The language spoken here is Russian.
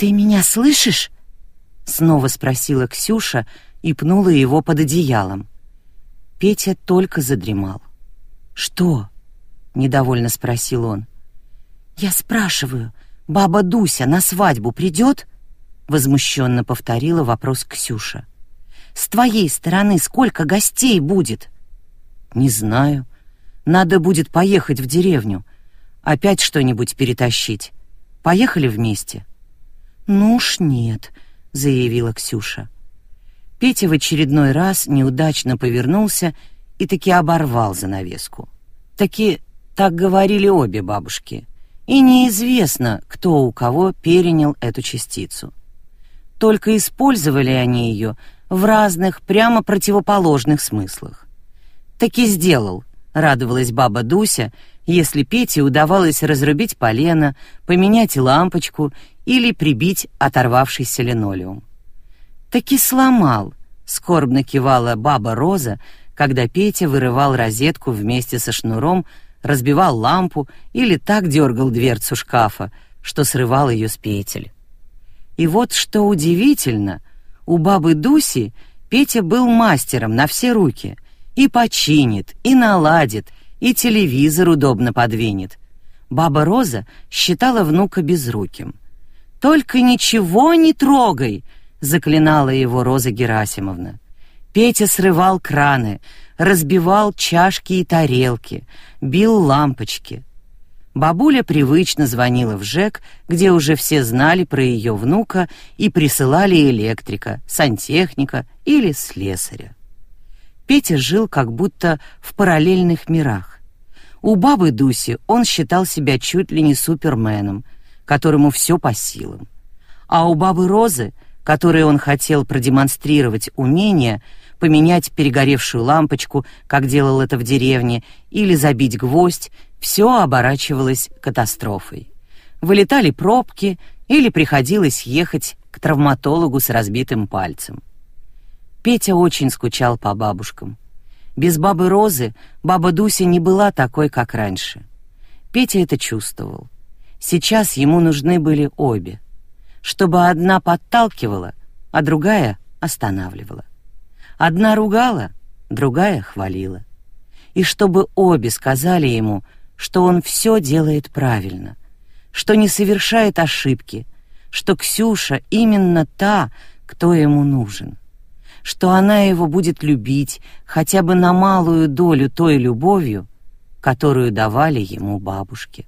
«Ты меня слышишь?» — снова спросила Ксюша и пнула его под одеялом. Петя только задремал. «Что?» — недовольно спросил он. «Я спрашиваю, баба Дуся на свадьбу придет?» — возмущенно повторила вопрос Ксюша. «С твоей стороны сколько гостей будет?» «Не знаю. Надо будет поехать в деревню. Опять что-нибудь перетащить. Поехали вместе?» «Ну уж нет», — заявила Ксюша. Петя в очередной раз неудачно повернулся и таки оборвал занавеску. Таки так говорили обе бабушки, и неизвестно, кто у кого перенял эту частицу. Только использовали они ее в разных, прямо противоположных смыслах. Таки сделал, радовалась баба Дуся, если Пете удавалось разрубить полено, поменять лампочку или прибить оторвавшийся линолеум. Таки сломал, скорбно кивала баба Роза, когда Петя вырывал розетку вместе со шнуром, разбивал лампу или так дергал дверцу шкафа, что срывал ее с петель. И вот что удивительно, у бабы Дуси Петя был мастером на все руки, и починит, и наладит, и телевизор удобно подвинет. Баба Роза считала внука безруким. «Только ничего не трогай!» — заклинала его Роза Герасимовна. Петя срывал краны, разбивал чашки и тарелки, бил лампочки. Бабуля привычно звонила в ЖЭК, где уже все знали про ее внука и присылали электрика, сантехника или слесаря. Петя жил как будто в параллельных мирах. У бабы Дуси он считал себя чуть ли не суперменом, которому все по силам. А у бабы Розы, которой он хотел продемонстрировать умение — поменять перегоревшую лампочку, как делал это в деревне, или забить гвоздь, все оборачивалось катастрофой. Вылетали пробки или приходилось ехать к травматологу с разбитым пальцем. Петя очень скучал по бабушкам. Без бабы Розы баба Дуся не была такой, как раньше. Петя это чувствовал. Сейчас ему нужны были обе, чтобы одна подталкивала, а другая останавливала. Одна ругала, другая хвалила. И чтобы обе сказали ему, что он все делает правильно, что не совершает ошибки, что Ксюша именно та, кто ему нужен, что она его будет любить хотя бы на малую долю той любовью, которую давали ему бабушки.